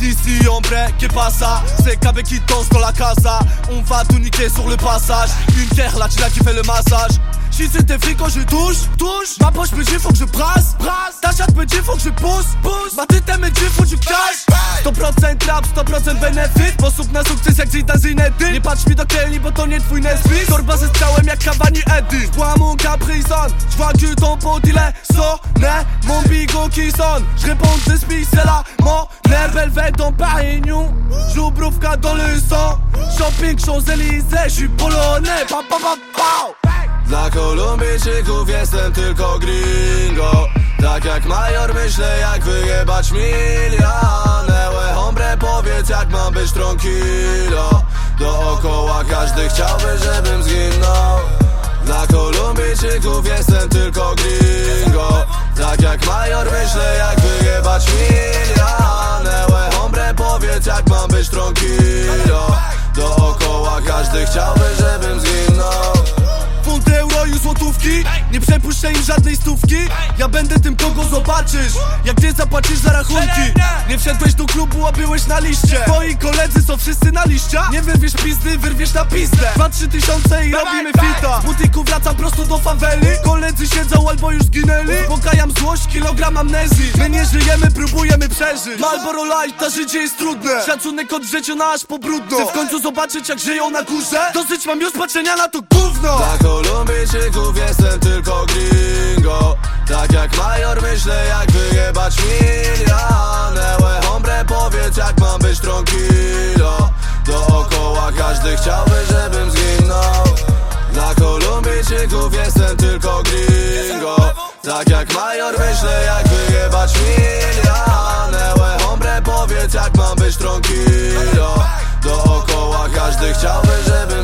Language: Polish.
Ici ombre, que pasa C'est qu'avec qui danse dans la casa. On va tout niquer sur le passage. Une terre latina qui fait le massage Si c'était fric quand je touche, touche. Ma poche me dit faut que je brasse, brasse. Ta chatte me dit faut que je pousse, pousse. Ma tête me dit faut que je cache. 100% trap, 100% benefit Sposób na sukces jak Zidane Zinedine Nie patrz mi do kieli, bo to nie twój Nesquik Torba ze strzałem jak Cavani Eddie. J'bois mon Capri-Sun J'vois que ton pote il est sonné Mon bigot qui sonne. J'réponds de spi, c'est la monnaie. Belvette dans Paris New. Brówka dans le sang. Shopping Champs-Élysées J'suis polonais. Pa, pa, pa, pa. Dla Kolumbijczyków jestem tylko gringo. Tak jak major myślę jak wyjebać milion Ełe hombre powiedz jak mam być tranquilo Dookoła każdy chciałby żebym zginął. Dla Kolumbijczyków jestem tylko gringo. Tak jak major myślę jak wyjebać milion Ełe hombre powiedz jak mam być tranquilo Dookoła każdy chciałby stówki Ja będę tym kogo zobaczysz. Jak nie zapłacisz za rachunki? Nie wszedłeś do klubu, a byłeś na liście. Twoi koledzy są wszyscy na liścia. Nie wyrwiesz pizdy, wyrwiesz na pizdę. Dwa, trzy tysiące i robimy fita. Z butiku wracam prosto do faweli Koledzy siedzą albo już zginęli. Pokajam złość, kilogram amnezji. My nie żyjemy, próbujemy przeżyć. Marlboro Light, ta życie jest trudne. Szacunek od życia aż po brudno. Chcę w końcu zobaczyć jak żyją na górze. Dosyć mam już patrzenia na to gówno Dla Kolumbijczyków jestem tylko gringo. Tak jak major myślę jak wyjebać milion Ełe hombre powiedz jak mam być tranquilo Dookoła każdy chciałby żebym zginął. Dla Kolumbijczyków jestem tylko gringo. Tak jak major myślę jak wyjebać milion Ełe hombre powiedz jak mam być tranquilo Dookoła każdy chciałby żebym